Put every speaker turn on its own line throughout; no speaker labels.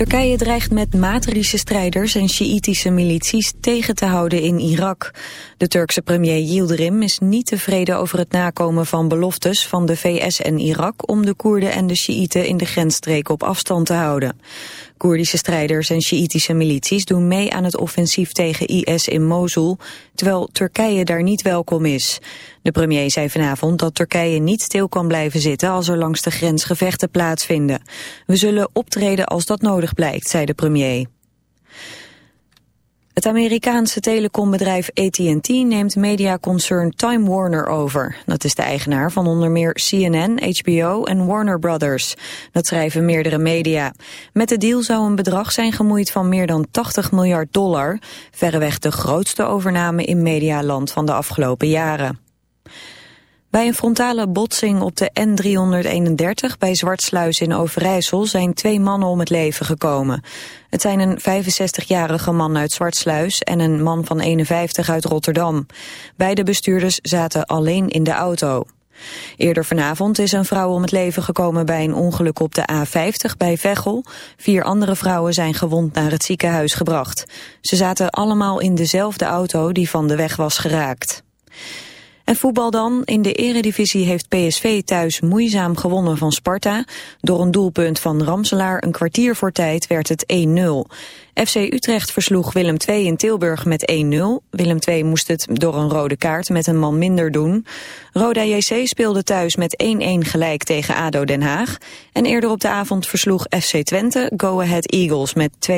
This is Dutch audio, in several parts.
Turkije dreigt met Matrische strijders en Sjiïtische milities tegen te houden in Irak. De Turkse premier Yildirim is niet tevreden over het nakomen van beloftes van de VS en Irak om de Koerden en de Sjiïten in de grensstreken op afstand te houden. Koerdische strijders en Sjiïtische milities doen mee aan het offensief tegen IS in Mosul, terwijl Turkije daar niet welkom is. De premier zei vanavond dat Turkije niet stil kan blijven zitten als er langs de grens gevechten plaatsvinden. We zullen optreden als dat nodig blijkt, zei de premier. Het Amerikaanse telecombedrijf AT&T neemt mediaconcern Time Warner over. Dat is de eigenaar van onder meer CNN, HBO en Warner Brothers. Dat schrijven meerdere media. Met de deal zou een bedrag zijn gemoeid van meer dan 80 miljard dollar. Verreweg de grootste overname in medialand van de afgelopen jaren. Bij een frontale botsing op de N331 bij Zwartsluis in Overijssel zijn twee mannen om het leven gekomen. Het zijn een 65-jarige man uit Zwartsluis en een man van 51 uit Rotterdam. Beide bestuurders zaten alleen in de auto. Eerder vanavond is een vrouw om het leven gekomen bij een ongeluk op de A50 bij Veghel. Vier andere vrouwen zijn gewond naar het ziekenhuis gebracht. Ze zaten allemaal in dezelfde auto die van de weg was geraakt. En voetbal dan. In de eredivisie heeft PSV thuis moeizaam gewonnen van Sparta. Door een doelpunt van Ramselaar een kwartier voor tijd werd het 1-0. FC Utrecht versloeg Willem II in Tilburg met 1-0. Willem II moest het door een rode kaart met een man minder doen. Roda JC speelde thuis met 1-1 gelijk tegen ADO Den Haag. En eerder op de avond versloeg FC Twente Go Ahead Eagles met 2-0.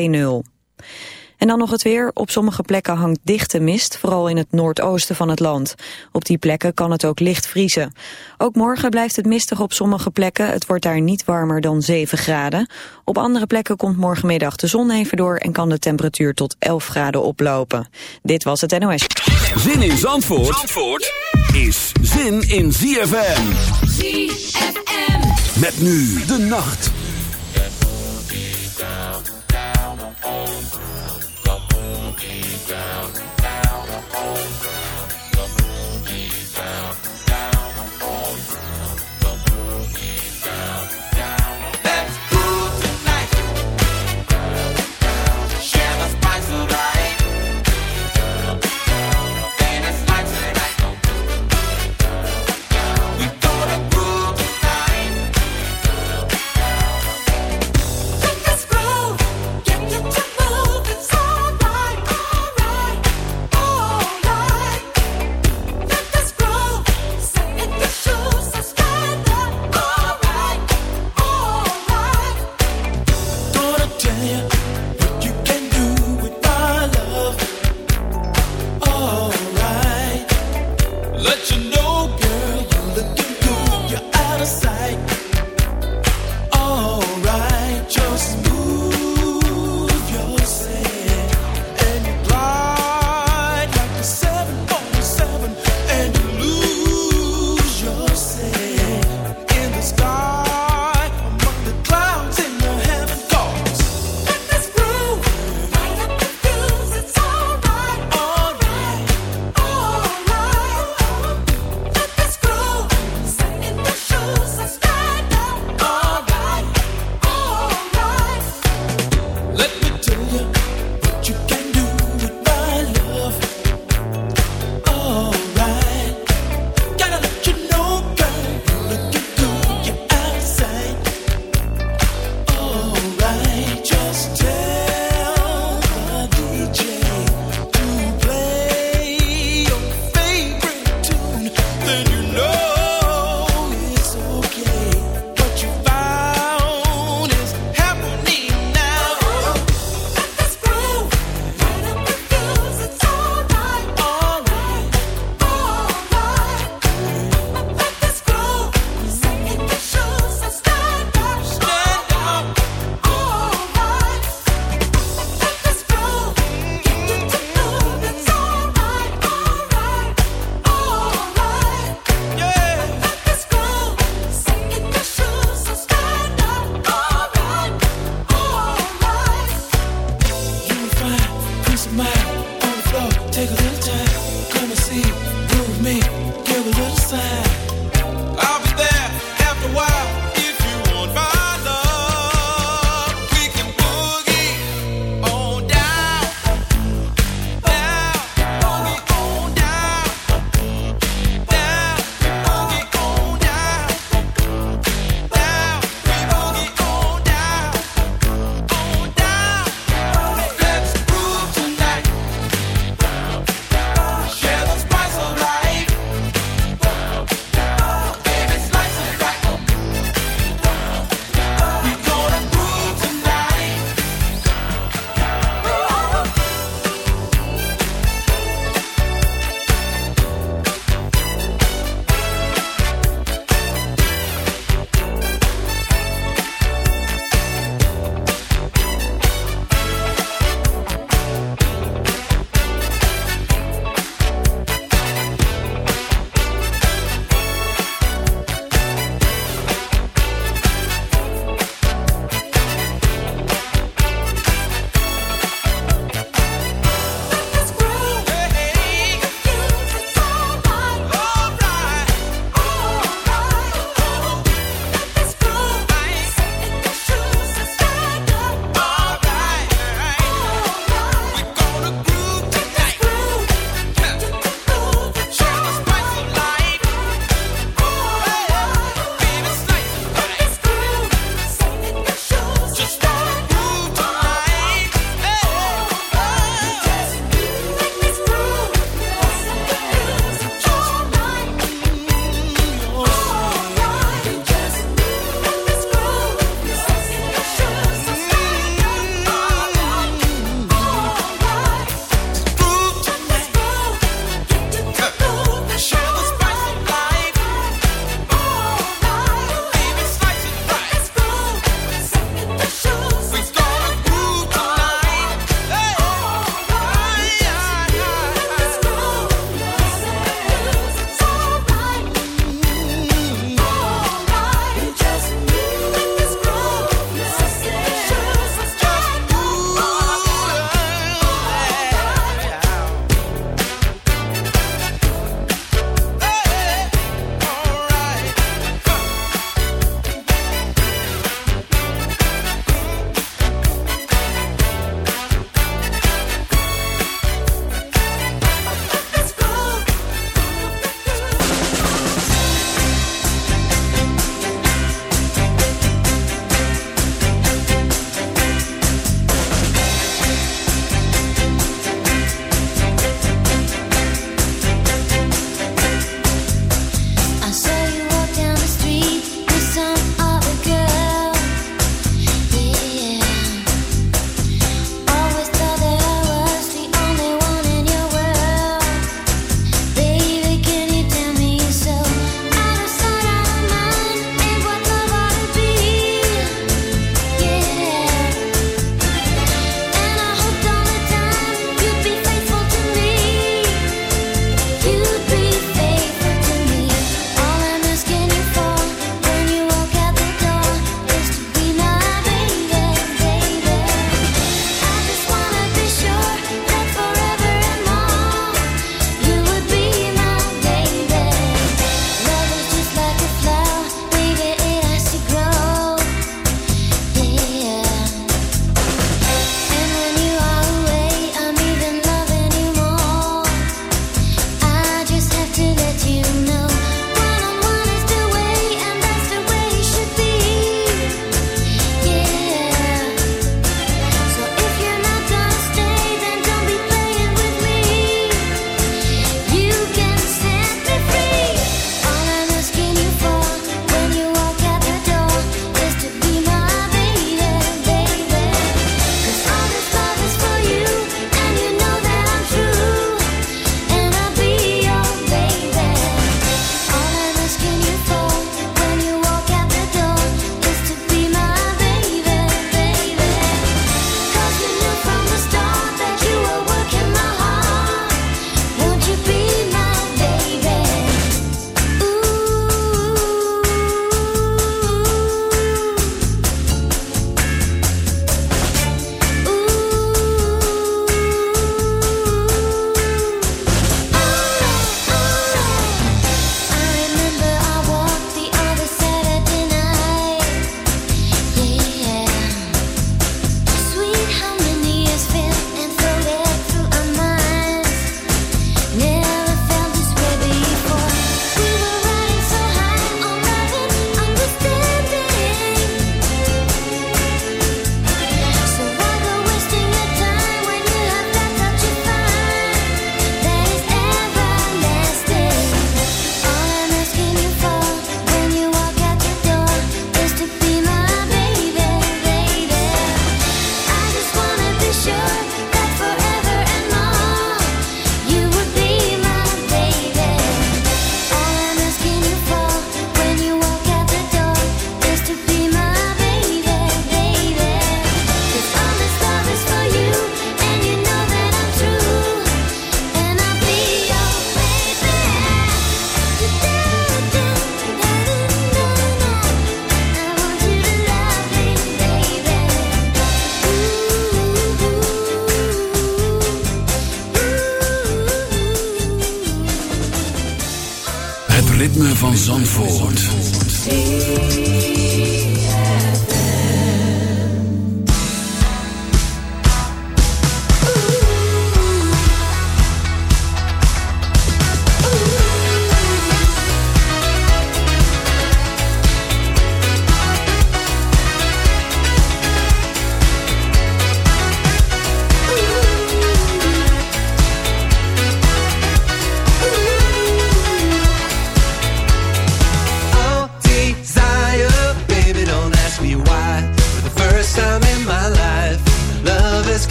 En dan nog het weer. Op sommige plekken hangt dichte mist, vooral in het noordoosten van het land. Op die plekken kan het ook licht vriezen. Ook morgen blijft het mistig op sommige plekken. Het wordt daar niet warmer dan 7 graden. Op andere plekken komt morgenmiddag de zon even door... en kan de temperatuur tot 11 graden oplopen. Dit was het NOS.
Zin in Zandvoort, Zandvoort is zin in ZFM.
ZFM.
Met nu de nacht.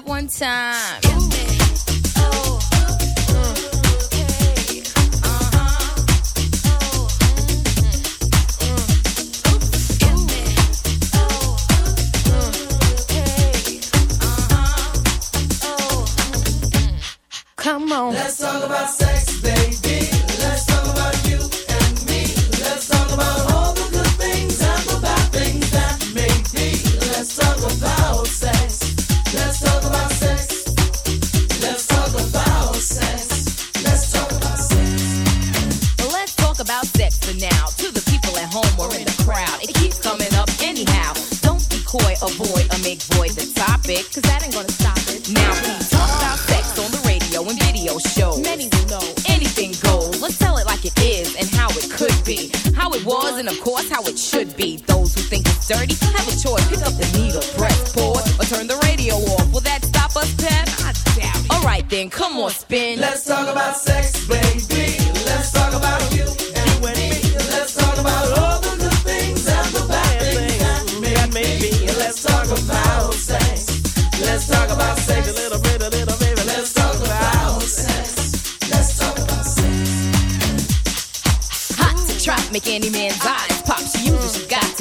up one time.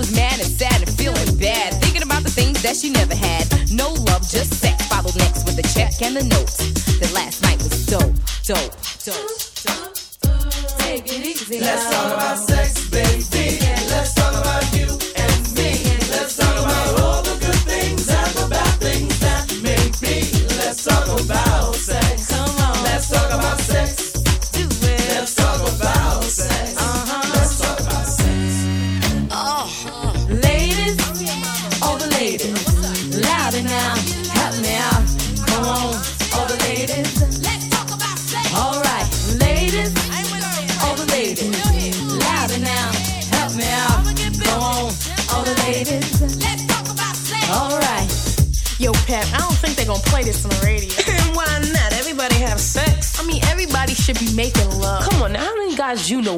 Was mad and sad and feeling bad, thinking about the things that she never had. No love, just sex. Followed next with the check and the note. That last night was dope, dope,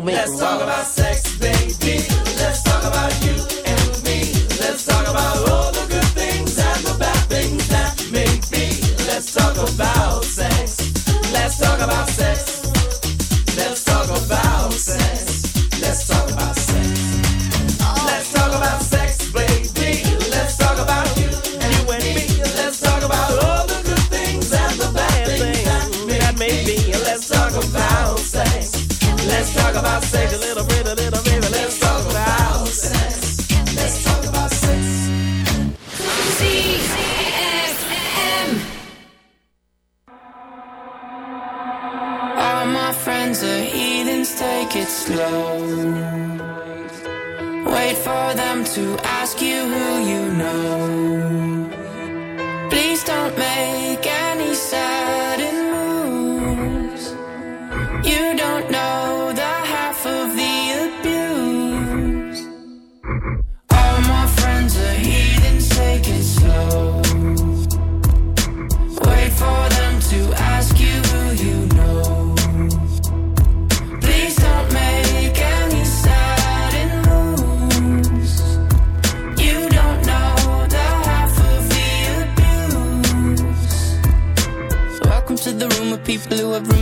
make
Let's talk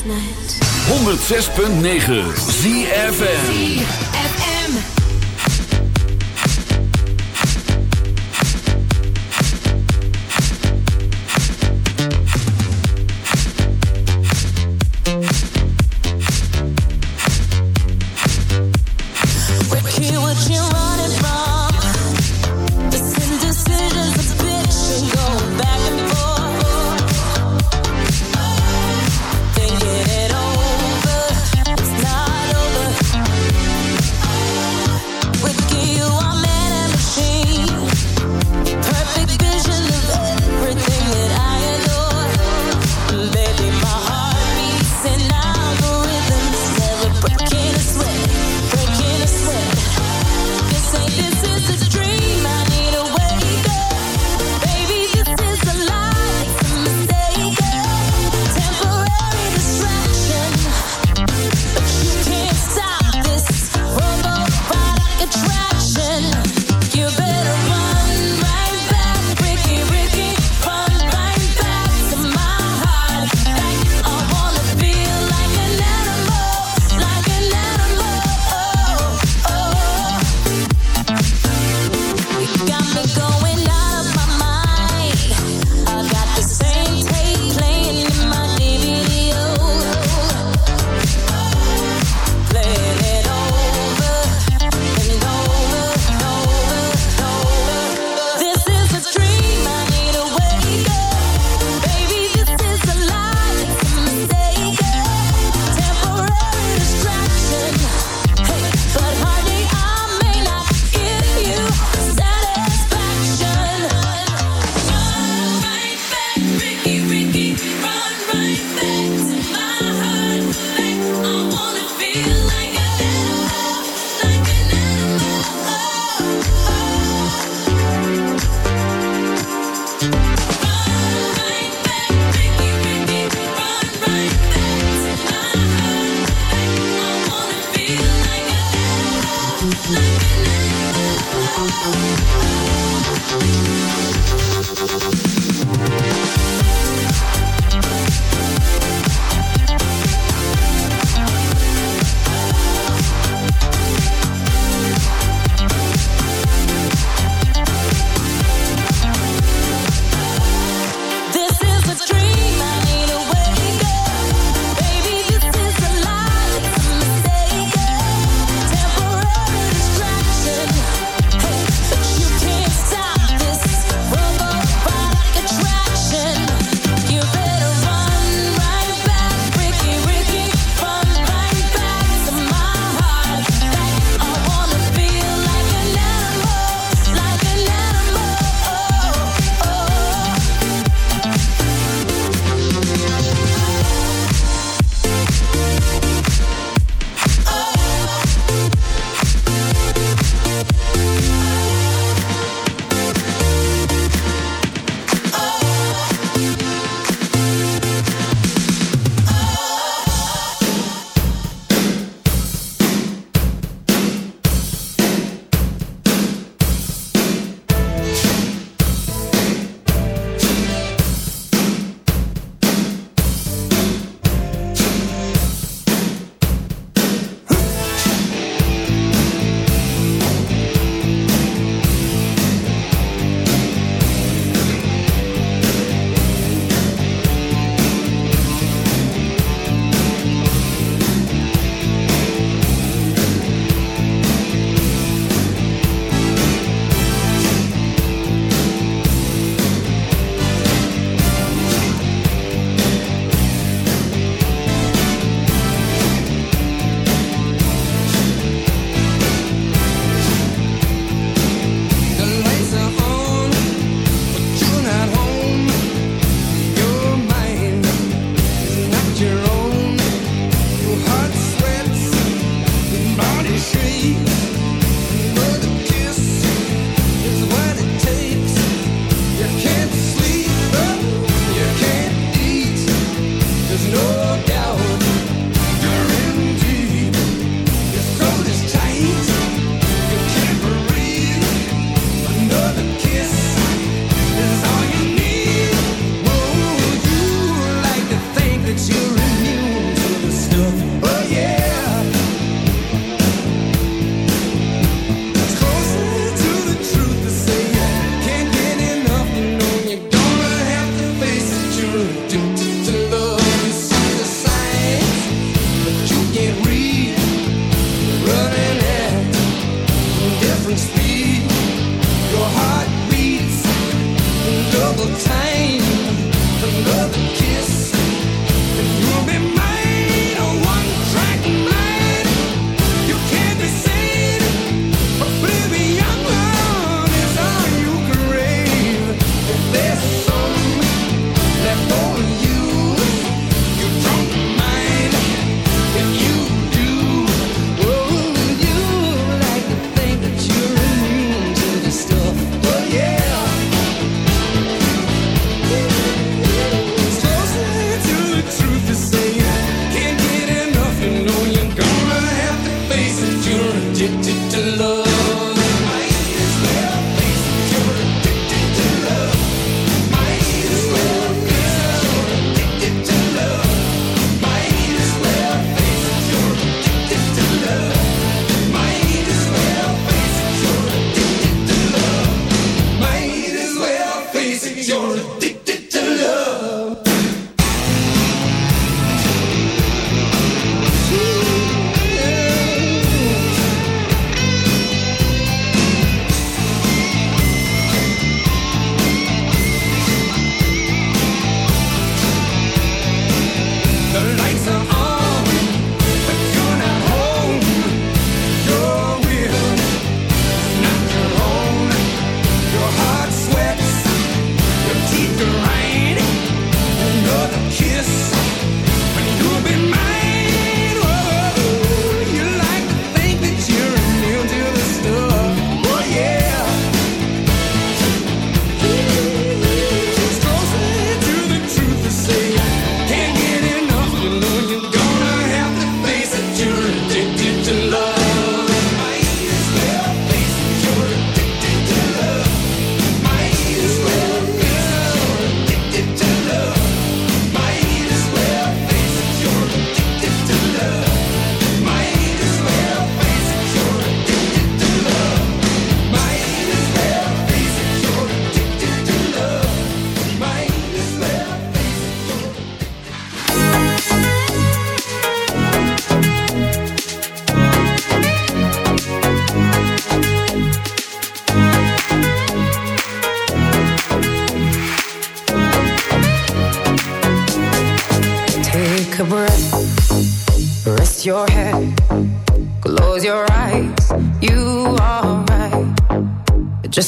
Last night.
106.9 ZFM.
Hear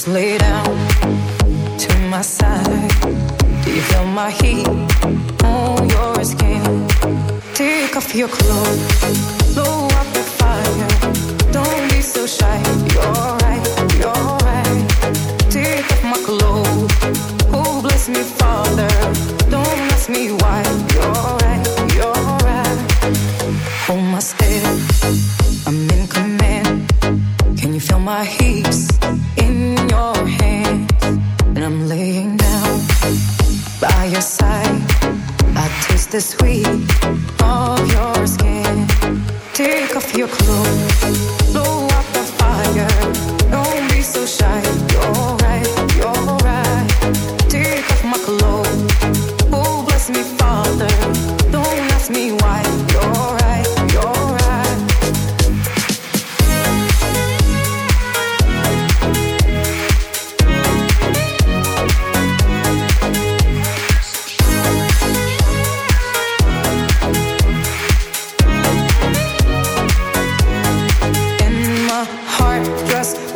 It's.